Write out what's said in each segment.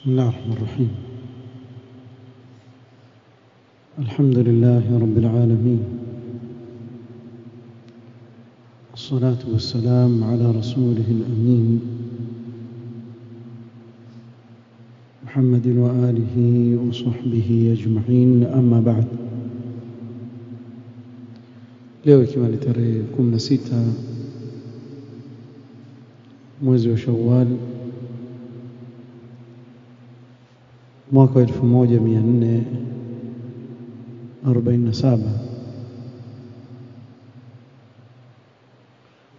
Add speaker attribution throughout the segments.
Speaker 1: بسم الله الرحمن الرحيم. الحمد لله رب العالمين. الصلاة والسلام على رسوله الأمين. محمد وآله وصحبه أجمعين. أما بعد. leo ikiwa ni tarehe 16 mwezi wa mwaka wa 1447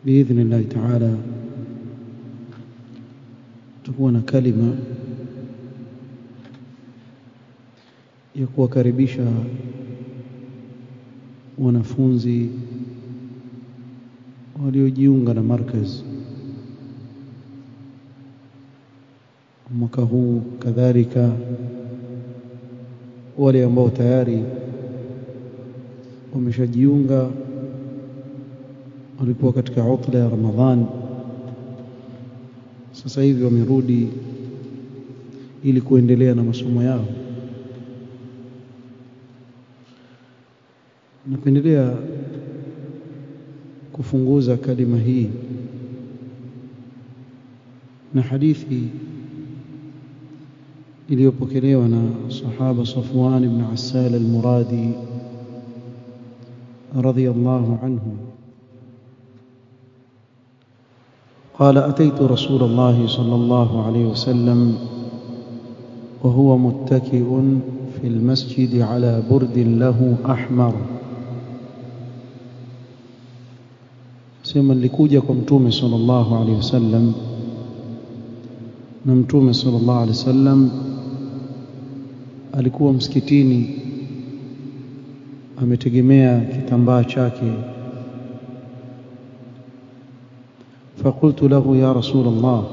Speaker 1: biidhnillahi taala tutakuwa na kalima ya kuwakaribisha wanafunzi waliojiunga na markaz mwaka huu kadhalika wale ambao tayari wameshajiunga walikuwa katika utla ya Ramadhan sasa hivi wamerudi ili kuendelea na masomo yao. Napendelea kufunguza kalima hii na hadithi iliyopokelewa na sahaba Safwan ibn Assal al-Muradi radiyallahu anhu قال أتيت رسول الله صلى الله عليه وسلم وهو متكئ في المسجد على برد له أحمر sema nilikuja kwa mtume sallallahu alaihi wasallam na mtume sallallahu alaihi wasallam alikuwa msikitini ametegemea kitambaa chake فقلت له يا رسول الله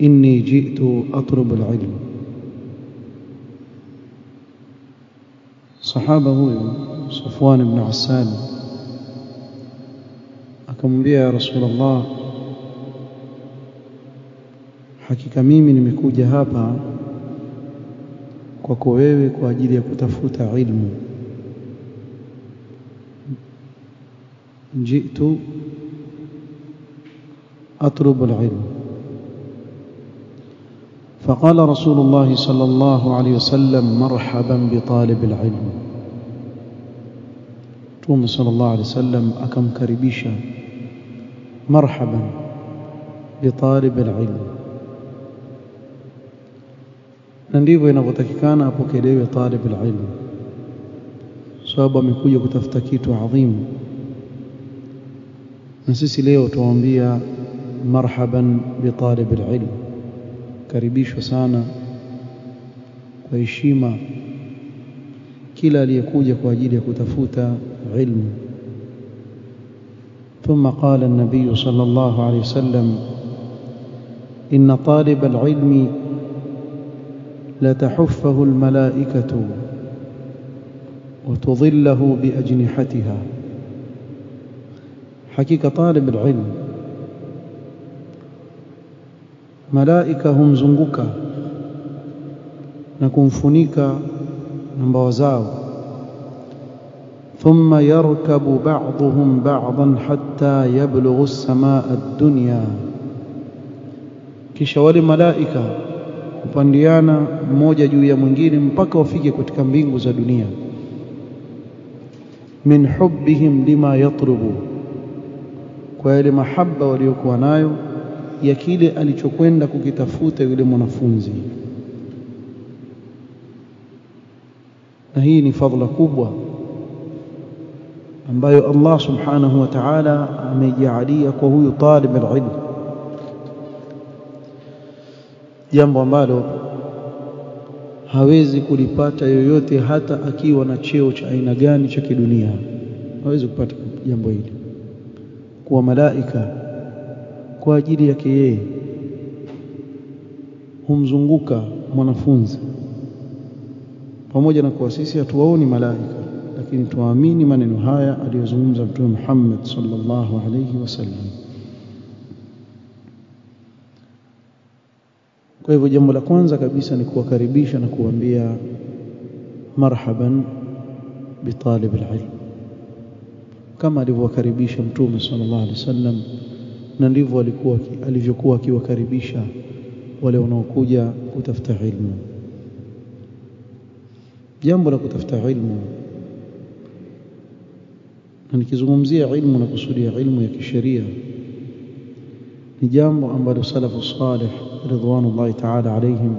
Speaker 1: إني جئت أطلب العلم صحابه صفوان بن عسان akamwambia ya rasulullah hakika mimi nimekuja hapa kwako wewe kwa ajili ya kutafuta ilmu. Jitu أطلب العلم فقال رسول الله صلى الله عليه وسلم مرحبا بطالب العلم توم صلى الله عليه وسلم أكم كربيشا مرحبا بطالب العلم na ndivyo inavyotakikana apokelewe talib alilm sababu amekuja kutafuta kitu adhimu na sisi leo tuwaambia marhaban bitalib alilm karibishwa sana kwa heshima kila aliyekuja kwa ajili ya kutafuta ilmu ثم قال النبي صلى الله عليه وسلم إن طالب العلم لتحفه الملائكة وتظله بأجنحتها. حقيقة طالب العلم ملائكة هم زنقك نكمفنيك نمبوزاو ثم يركب بعضهم بعضا حتى يبلغ السماء الدنيا. كشوال ملائكه kupandiana mmoja juu ya mwingine mpaka wafike katika mbingu za dunia. Min hubbihim lima yatlubu kwa yale mahaba waliokuwa nayo ya kile alichokwenda kukitafuta yule mwanafunzi. Na hii ni fadhila kubwa ambayo Allah subhanahu wa ta'ala amejaalia kwa huyu talib alilm jambo ambalo hawezi kulipata yoyote hata akiwa na cheo cha aina gani cha kidunia. Hawezi kupata jambo hili. Kuwa malaika kwa ajili yake yeye humzunguka mwanafunzi. Pamoja na kuwa sisi hatuwaoni malaika lakini tuamini maneno haya aliyozungumza mtume Muhammad sallallahu alayhi wasallam kwa hivyo jambo la kwanza kabisa ni kuwakaribisha na kuambia marhaban bitalib alilm. Kama alivyowakaribisha mtume sallallahu alaihi wasallam na ndivyo alikuwa alivyokuwa akiwakaribisha wale wanaokuja kutafuta ilmu. Jambo la kutafuta ilmu na nikizungumzia ilmu na kusudia ilmu ya kisheria ni jambo ambalo salafu salih ridwanullahi ta'ala alaihim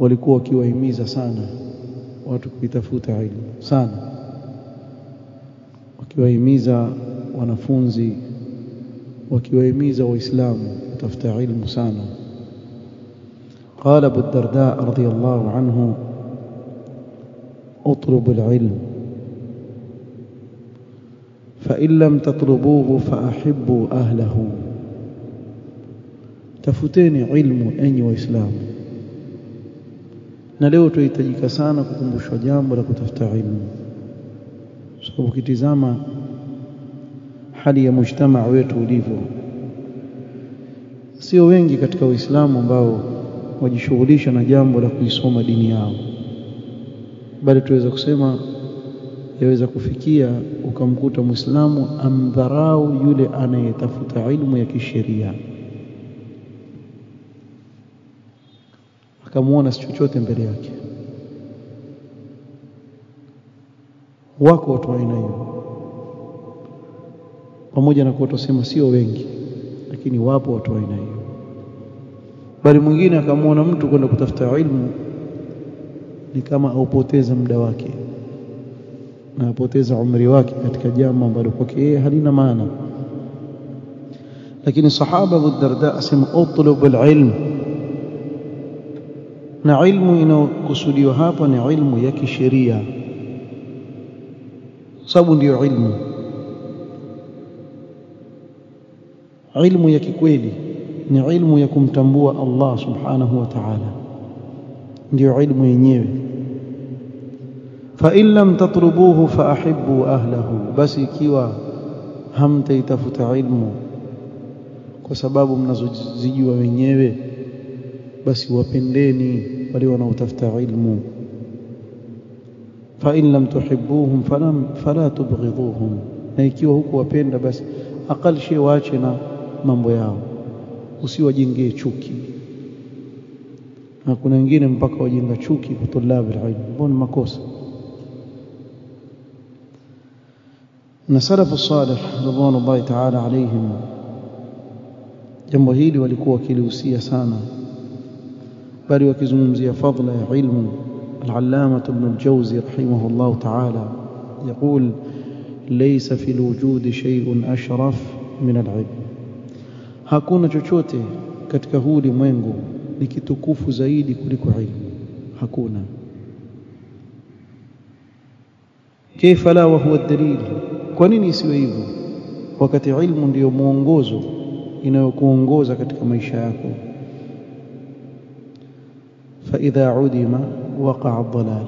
Speaker 1: walikuwa wakiwahimiza sana watu kuitafuta ilmu sana wakiwahimiza wanafunzi wakiwahimiza waislamu kutafuta ilmu sana قال ابو الدرداء رضي الله عنه اطلبوا العلم فإن لم تطلبوه فأحبوا أهله tafuteni ilmu enyi waislamu. Na leo tunahitajika sana kukumbushwa jambo la kutafuta ilmu. Sababu so, ukitizama hali ya mujtamaa wetu ulivyo sio wengi katika waislamu ambao wajishughulisha na jambo la kuisoma dini yao. Bali tuweza kusema yaweza kufikia ukamkuta muislamu amdharau yule anayetafuta ilmu ya kisheria akamuona si chochote mbele yake. Wako watu wa aina hiyo. Pamoja na kuwa sio wengi lakini wapo watu wa aina hiyo. Bali mwingine akamwona mtu kwenda kutafuta ilmu ni kama aupoteza muda wake na apoteza umri wake katika jambo ambalo kwake yeye halina maana. Lakini sahaba Abu Darda asema utlub alilm na ilmu inayokusudiwa hapa ni ilmu ya kisheria. Sababu ndiyo ilmu. Ilmu ya kikweli ni ilmu ya kumtambua Allah subhanahu wa ta'ala. Ndiyo ilmu yenyewe. Fa in lam tatlubuhu fa ahibbu ahlahu. Basi ikiwa hamtaitafuta ilmu kwa sababu mnazozijua wenyewe basi wapendeni wale wanaotafuta ilmu. Fa in lam tuhibbuhum falam fala tubghidhuhum na ikiwa huku wapenda basi aqal shay waache na mambo yao. Usiwajengee chuki. Na kuna wengine mpaka wajenga chuki kwa tulabu ilmu mbona makosa? Na salafu salih radhiallahu ta'ala alaihim jambo hili walikuwa wakilihusia sana wakizungumzia fadla ya ilmu العلامة ابن الجوزي رحمه الله تعالى يقول ليس في الوجود شيء أشرف من العلم hakuna chochote katika huu ulimwengu ni kitukufu zaidi kuliko ilmu hakuna la wa huwa dalil kwa nini isiwe hivyo wakati ilmu ndiyo mwongozo inayokuongoza katika maisha yako faidha udima waqaa dhalal.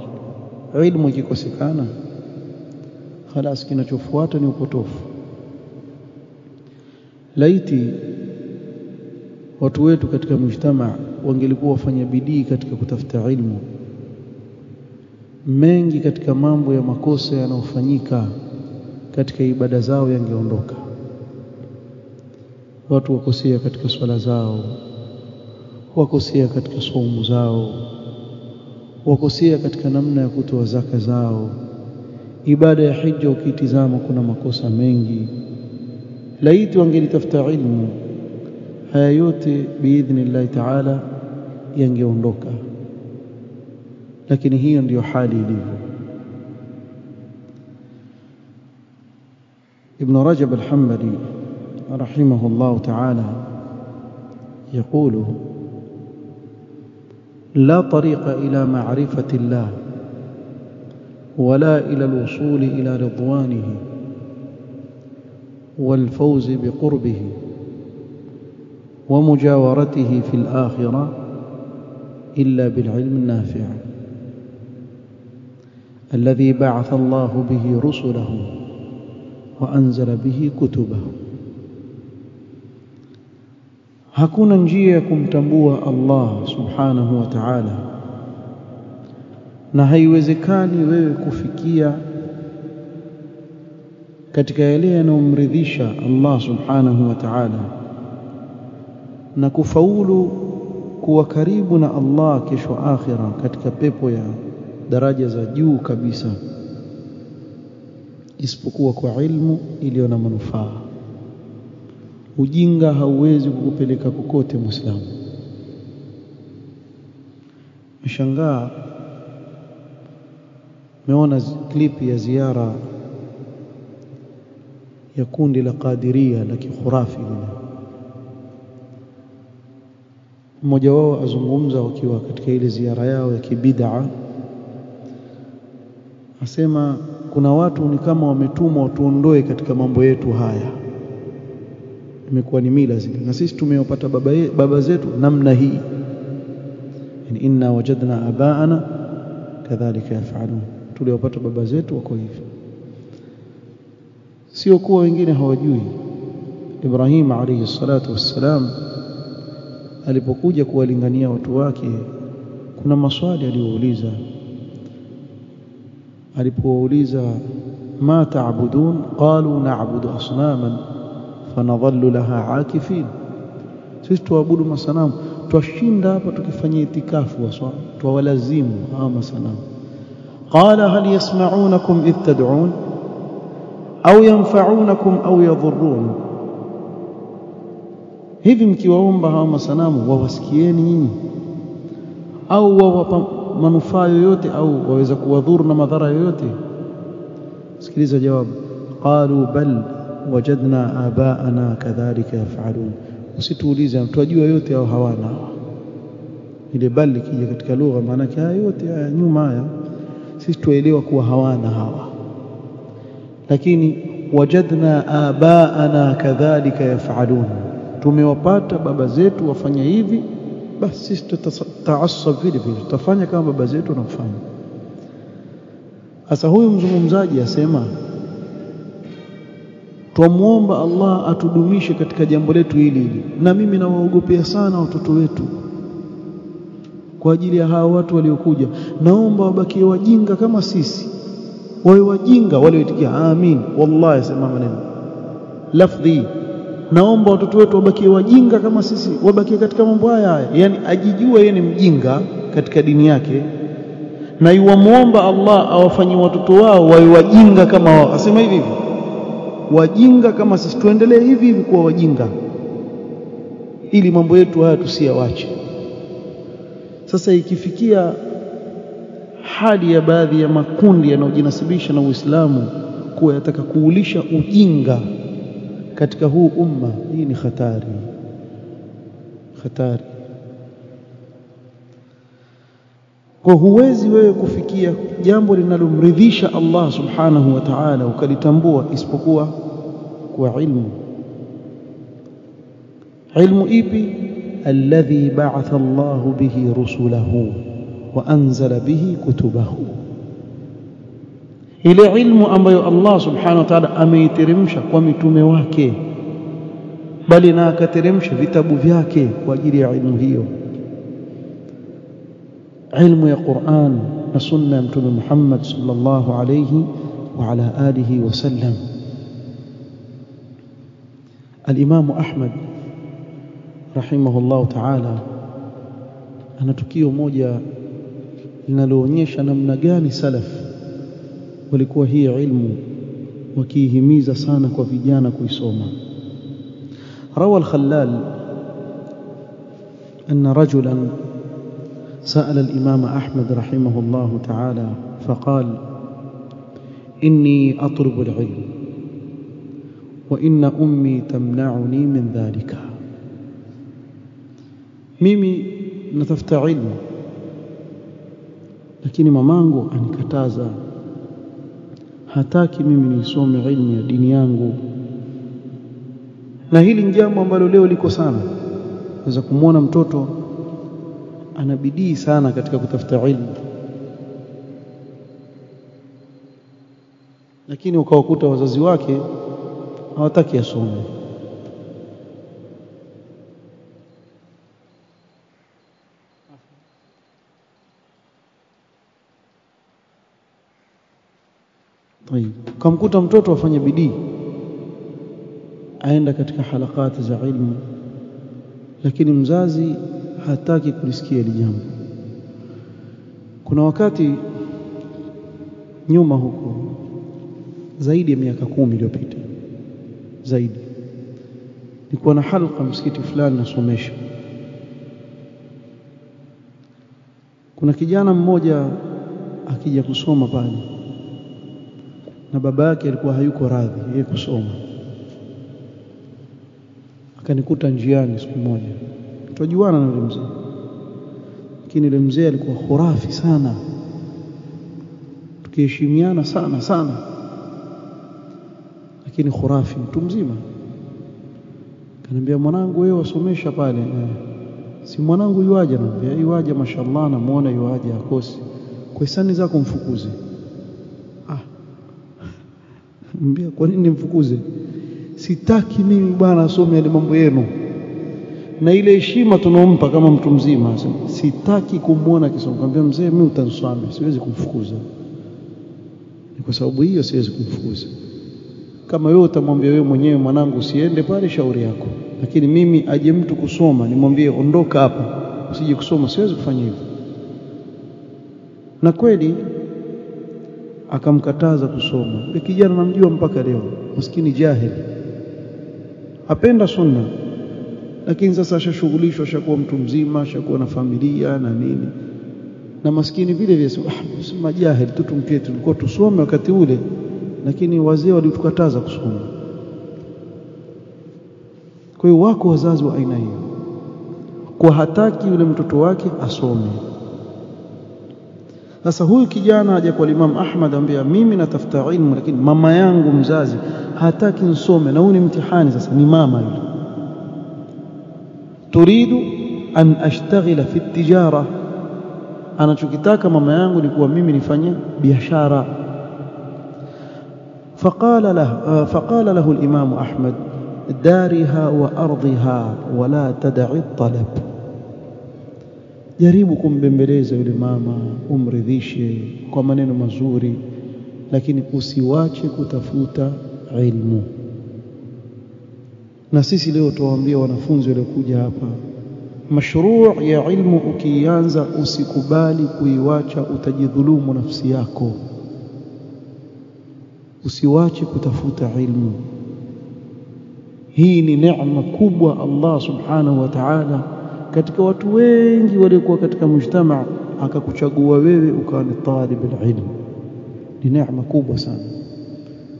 Speaker 1: Ilmu ikikosekana, khalas kinachofuata ni upotofu. Laiti watu wetu katika mujtamaa wangelikuwa wafanya bidii katika kutafuta ilmu. Mengi katika mambo ya makosa yanayofanyika katika ibada zao yangeondoka. Watu wakosea katika swala zao wakosea katika saumu zao wakosea katika namna ya kutoa zaka zao ibada ya hija ukitizama kuna makosa mengi laiti wangelitafuta ilmu haya yote biidhnillahi taala yangeondoka lakini hiyo ndiyo hali ilivyo رجب الحنبلي رحمه الله تعالى يقول لا طريق إلى معرفة الله ولا إلى الوصول إلى رضوانه والفوز بقربه ومجاورته في الآخرة إلا بالعلم النافع الذي بعث الله به رسله وأنزل به كتبه. Hakuna njia ya kumtambua Allah subhanahu wa ta'ala. Na haiwezekani wewe kufikia katika yale yanayomridhisha Allah subhanahu wa ta'ala. Na kufaulu kuwa karibu na Allah kesho akhira katika pepo ya daraja za juu kabisa. Isipokuwa kwa ilmu iliyo na manufaa ujinga hauwezi kukupeleka kokote Mwislamu. mshangaa meona klipi ya ziara ya kundi la kadiria la kikhurafi mmoja wao azungumza wakiwa katika ile ziara yao ya kibid'a. Asema kuna watu ni kama wametumwa watuondoe katika mambo yetu haya imekuwa ni mila zile. Na sisi tumewapata baba, baba zetu namna hii. Yani inna wajadna abaana kadhalika yafalun. Tuliwapata baba zetu wako hivi. Sio kuwa wengine hawajui. Ibrahim alayhi salatu wassalam alipokuja kuwalingania watu wake kuna maswali aliyouliza alipowauliza ma ta'budun? Qalu na'budu asnaman فنظل لها عاكفين sisi tuabudu masanamu. Twashinda hapa tukifanya itikafu waswa twawalazimu hawa masanamu. قال هل يسمعونكم إذ تدعون أو ينفعونكم أو يضرون هذي مكي وهم بها مسنام ووسكيني أو ووطا منفا يوتي أو ووزك وذورنا مذرا يوتي سكريزة جواب قالوا بل wajadna abaana kadhalika yafalun. Usituulize twajua yote au hawana? Ile bali kija katika lugha maana yake haya yote haya nyuma haya sisi tuelewa kuwa hawana hawa. Lakini wajadna abaana kadhalika yafalun. Tumewapata baba zetu wafanya hivi basi sisi tutaasab vile vile. Tutafanya kama baba zetu wanafanya sasa huyu mzungumzaji asema twamwomba Allah atudumishe katika jambo letu hili hili. Na mimi nawaogopea sana watoto wetu kwa ajili ya hawa watu waliokuja. Naomba wabakie wajinga kama sisi. Wawe wajinga walioitikia amin. Wallahi sema maneno. Lafdhi. Naomba watoto wetu wabakie wajinga kama sisi. Wabakie katika mambo haya haya. Yani ajijua yeye ni mjinga katika dini yake. Na iwamwomba Allah awafanyie watoto wao wawe wajinga kama wao. Asema hivi hivi wajinga kama sisi tuendelee hivi hivi kuwa wajinga ili mambo yetu haya tusiyawache. Sasa ikifikia hali ya baadhi ya makundi yanayojinasibisha na Uislamu kuwa yataka kuulisha ujinga katika huu umma hii ni hatari. Hatari kwa huwezi wewe kufikia jambo linalomridhisha Allah subhanahu wa ta'ala ukalitambua isipokuwa kwa ilmu ilmu ipi alladhi ba'atha Allah bihi rusulahu wa anzala bihi kutubahu ile ilmu ambayo Allah subhanahu wa ta'ala ameiteremsha kwa mitume wake bali na akateremsha vitabu vyake kwa ajili ya ilmu hiyo ilmu ya Qur'an na sunna ya mtume Muhammad sallallahu alayhi wa ala alihi wasallam al-Imam Ahmad rahimahullah ta'ala ana tukio moja linaloonyesha namna gani salaf walikuwa hii ilmu wakiihimiza sana kwa vijana kuisoma روى الخلال أن رجلا سأل الإمام أحمد رحمه الله تعالى فقال إني أطلب العلم وإن أمي تمنعني من ذلك. ميمي نتفت علم لكن ما مانغو أن كتازا hataki ميمي nisome علم ya dini yangu na hili njambo ambalo leo liko sana ana bidii sana katika kutafuta ilmu, lakini ukawakuta wazazi wake hawataki asome. kamkuta mtoto afanye bidii, aenda katika halakati za ilmu, lakini mzazi hataki kulisikia hili jambo. Kuna wakati nyuma huko zaidi ya miaka kumi iliyopita zaidi nilikuwa na halqa msikiti fulani nasomesha. Kuna kijana mmoja akija kusoma pale na baba yake alikuwa hayuko radhi yeye kusoma. Akanikuta njiani siku moja tujuana na yule mzee. Lakini yule mzee alikuwa khurafi sana. Tukiheshimiana sana sana. Lakini khurafi mtu mzima. Kaniambia mwanangu wewe wasomesha pale. Eh. si mwanangu yuaje naambia yuaje mashallah namwona yuaje akosi kwa hisani zako mfukuze. Ah. Mbia kwa nini nimfukuze? Sitaki mimi bwana asome yale mambo yenu na ile heshima tunaompa kama mtu mzima sitaki kumwona kisoma kaambia mzee mimi utanswami siwezi kumfukuza. Ni kwa sababu hiyo siwezi kumfukuza. Kama wewe utamwambia wewe mwenyewe mwanangu usiende pale shauri yako. Lakini mimi aje mtu kusoma nimwambie ondoka hapa usije kusoma. Siwezi kufanya hivyo. Na kweli akamkataza kusoma. Kijana namjua mpaka leo maskini jahili. Apenda sunna lakini sasa ashashughulishwa ashakuwa mtu mzima ashakuwa na familia na nini. Na maskini vile vile ah, majahili jahili tu. Tumketi tulikuwa tusome wakati ule lakini wazee walitukataza kusoma. Kwa hiyo wako wazazi wa aina hiyo. Kwa hataki yule mtoto wake asome. Sasa huyu kijana aje kwa Imam Ahmad ambia mimi natafuta ilmu lakini mama yangu mzazi hataki nisome. Na huu ni mtihani sasa ni mama yule تريد أن أشتغل في التجارة. أنا شكتاك ماما يانغو نكوى ميمي نفاني بيشارة. فقال له, فقال له الإمام أحمد دارها وأرضها ولا تدع الطلب. جاريبكم بمبليزة الإمامة أمرذيشة كومنين مزوري لكن أسواتك تفوت علمه. Na sisi leo tuwaambia wanafunzi waliokuja hapa mashruu ya ilmu ukianza usikubali kuiwacha utajidhulumu nafsi yako. Usiwache kutafuta ilmu. Hii ni neema kubwa Allah subhanahu wa ta'ala katika watu wengi waliokuwa katika mshtama akakuchagua wewe ukawa ni talib alilm. ni neema kubwa sana.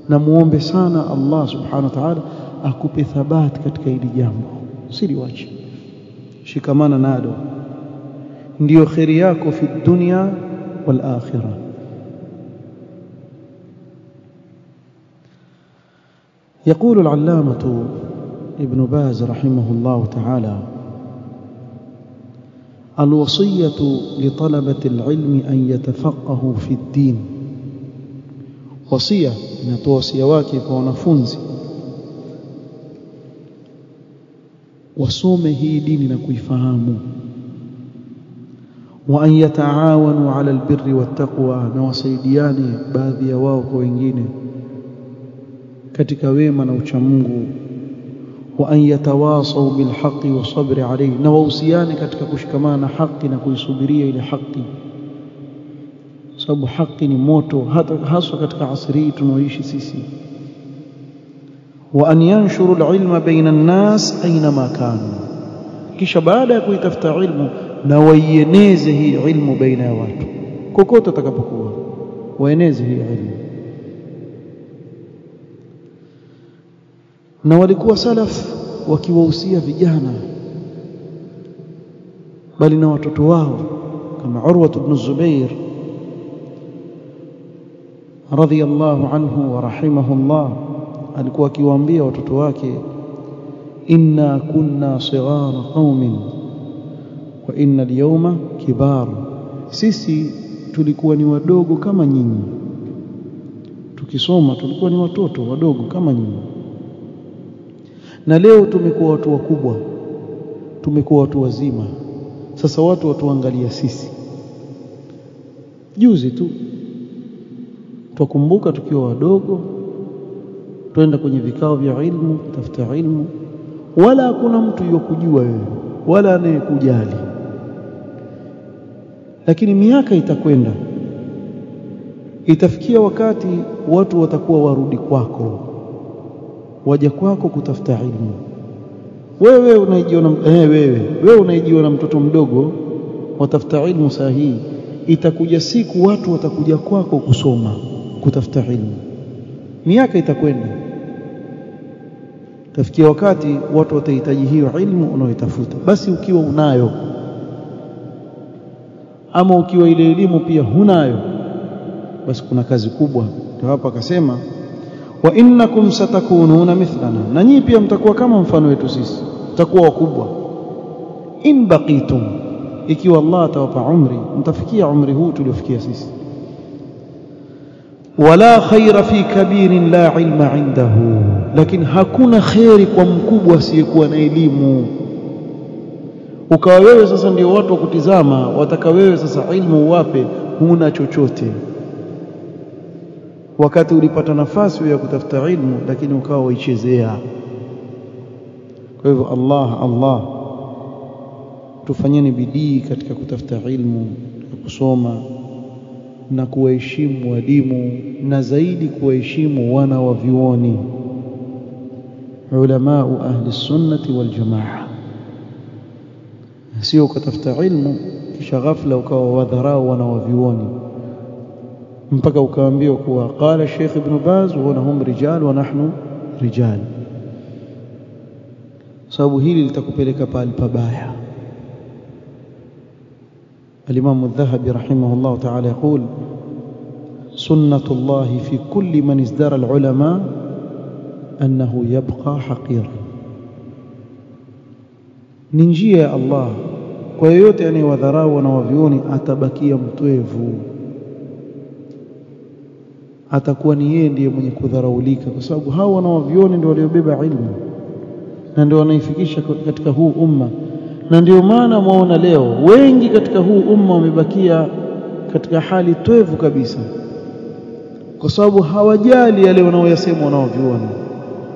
Speaker 1: Na muombe sana Allah subhanahu wa ta'ala akupe thabati katika hili jambo. Usiliwache shikamana nado ndio khiri yako fi dunya wal akhirah. يقول العلامة ابن باز رحمه الله تعالى الوصية لطلبة العلم أن يتفقهوا في الدين وصية نتوصي واكي فونفونزي wasome hii dini na kuifahamu. Wa an yataawanu ala albirri wattaqwa na wasaidiane baadhi ya wao kwa wengine katika wema na uchamungu wa an yatawasau bilhaqi wasabri alayhi na wahusiane katika kushikamana na haki na kuisubiria ile haki. Sababu haki ni moto hata haswa katika asri hii tunaoishi sisi وأن ينشر العلم بين الناس أينما كانوا. كش بعد أكوي تفتع علمه نوينيزه علم بين أوات كوكوتا تكبكوا. وينيزه علم. نوالكوا سلف وكيوسيا في جهنة بل نواتتواه كما عروة بن الزبير رضي الله عنه ورحمه الله. Alikuwa akiwaambia watoto wake inna kunna sighara qaumin wa inna al-yawma kibar. Sisi tulikuwa ni wadogo kama nyinyi. Tukisoma tulikuwa ni watoto wadogo kama nyinyi. Na leo tumekuwa watu wakubwa tumekuwa watu wazima. Sasa watu watuangalia sisi. Juzi tu twakumbuka tukiwa wadogo twenda kwenye vikao vya ilmu kutafuta ilmu. Wala hakuna mtu yokujua wewe wala anayekujali. Lakini miaka itakwenda. Itafikia wakati watu watakuwa warudi kwako. Waja kwako kutafuta ilmu. Wewe unaijiona eh wewe wewe unaijiona mtoto mdogo watafuta ilmu sahihi. Itakuja siku watu watakuja kwako kusoma kutafuta ilmu. Miaka itakwenda tafikia wakati watu watahitaji hiyo ilmu unaoitafuta basi ukiwa unayo ama ukiwa ile elimu pia hunayo basi kuna kazi kubwa. Ndio hapa akasema wa innakum satakununa mithlana. Na nyinyi pia mtakuwa kama mfano wetu sisi. Mtakuwa wakubwa. In baqitum ikiwa Allah atawapa umri mtafikia umri huu tuliofikia sisi wala khaira fi kabirin la ilma indahu. Lakini hakuna kheri kwa mkubwa asiyekuwa na elimu. Ukawa wewe sasa ndio watu wa kutizama wataka wewe sasa ilmu uwape huna chochote. Wakati ulipata nafasi ya kutafuta ilmu lakini ukawa waichezea. Kwa hivyo Allah Allah tufanyeni bidii katika kutafuta ilmu na kusoma na kuwaheshimu walimu na zaidi kuwaheshimu wana wa vyuoni. Ulamau ahli sunnati wal jamaa. Sio ukatafuta ilmu kisha ghafla ukawa wadharau wana wa vyuoni. Mpaka ukaambiwa kuwa qala Sheikh Ibn Baz wa hum rijal wa nahnu rijal. Sababu hili litakupeleka pahali pabaya الإمام الذهبي رحمه الله تعالى يقول سنة الله في كل من ازدرى العلماء أنه يبقى حقيرا ننجي الله kwa yoyote anayewadharau wanawavyuoni atabakia mtwevu atakuwa ni yeye ndiye mwenye kudharaulika kwa sababu hao wanawavyuoni ndio waliobeba ilmu na ndio wanaifikisha katika huu umma na ndio maana mwaona leo wengi katika huu umma wamebakia katika hali twevu kabisa. Kwa sababu hawajali yale wanaoyasema wanaoviona.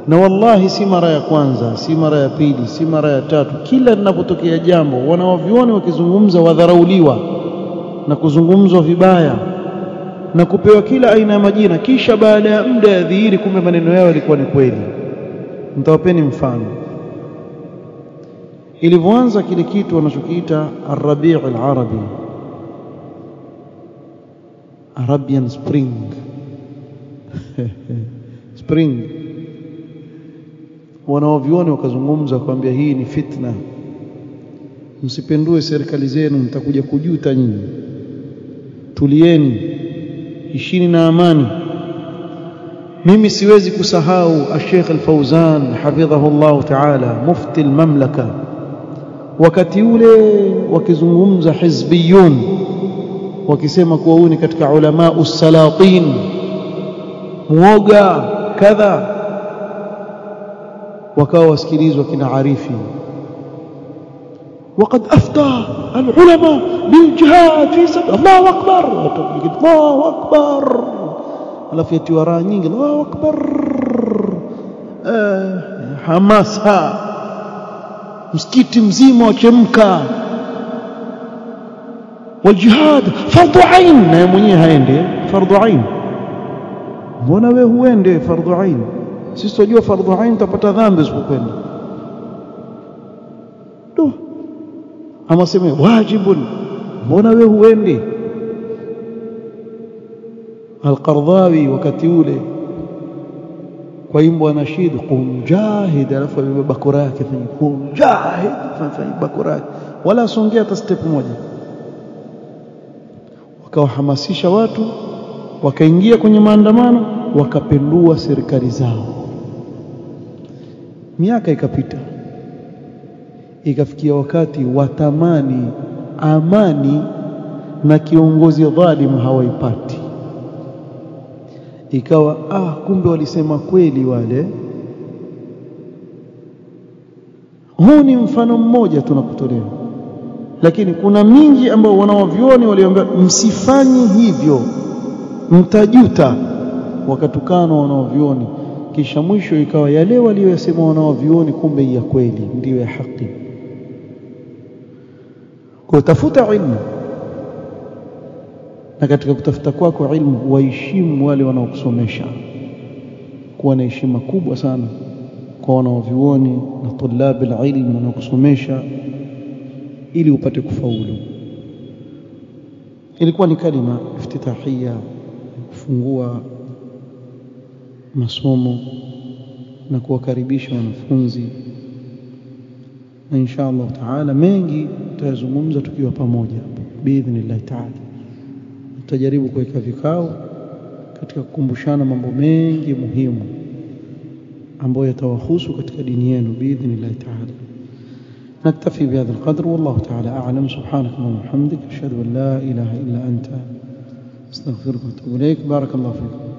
Speaker 1: Na wallahi si mara ya kwanza si mara ya pili si mara ya tatu. Kila linapotokea jambo wanaoviona wakizungumza wadharauliwa na kuzungumzwa vibaya na kupewa kila aina ya majina. Kisha baada ya muda ya dhihiri kumbe maneno yao yalikuwa ni kweli. Mtawapeni mfano ilivyoanza kile kitu wanachokiita Arabiu al-Arabi. Arabian Spring. Spring. Wanaovioni wakazungumza kwambia hii ni fitna. Msipendue serikali zenu mtakuja kujuta nyinyi. Tulieni. Ishini na amani. Mimi siwezi kusahau ashekh Al-Fauzan hafidhahu llahu Ta'ala mufti al-mamlaka wakati ule wakizungumza hizbiyun wakisema kuwa huyu ni katika ulama usalatin muoga kadha wakawa wasikilizwa kina arifi وقد افتى العلماء بالجهاد في سبيل الله اكبر الله اكبر alafu yatiwa raha nyingi Allahu akbar eh, hamasa msikiti mzima wachemka waljihad fardhu ain naye mwenyewe haende fardhu ain mbona we huende fardhu ain sisi tunajua fardhu ain tutapata dhambi usipokwenda. Do ama sema wajibun. Mbona we huende Al-Qardhawi wakati ule kwa imbo anashid qum jahid alafu abeba bakora yake fanya qum jahid fanya bakora yake. Wala asongea hata step moja. Wakawahamasisha watu wakaingia kwenye maandamano wakapendua serikali zao. Miaka ikapita. Ikafikia wakati watamani amani na kiongozi dhalimu hawaipati ikawa ah kumbe walisema kweli wale. Huu ni mfano mmoja tunakutolea lakini kuna mingi ambao wanawavyoni waliambia msifanyi hivyo mtajuta wakatukana wanaovioni kisha mwisho ikawa yale waliyosema wanaovioni kumbe ya kweli ndiyo ya haki. Kwa tafuta ilmu na katika kutafuta kwako ilmu waheshimu wale wanaokusomesha. Kuwa na heshima kubwa sana kwa wanaovioni na tulabi alilm wanaokusomesha ili upate kufaulu. Ilikuwa ni kalima iftitahia kufungua masomo na kuwakaribisha wanafunzi. Na insha Allah taala mengi tutayazungumza tukiwa pamoja biidhnillahi taala tutajaribu kuweka vikao katika kukumbushana mambo mengi muhimu ambayo yatawahusu katika dini yenu biidhnillah taala نكتفي بهذا القدر والله تعالى أعلم سبحانك اللهم وبحمدك أشهد أن لا إله إلا أنت استغفرك واتوب إليك بارك الله فيكم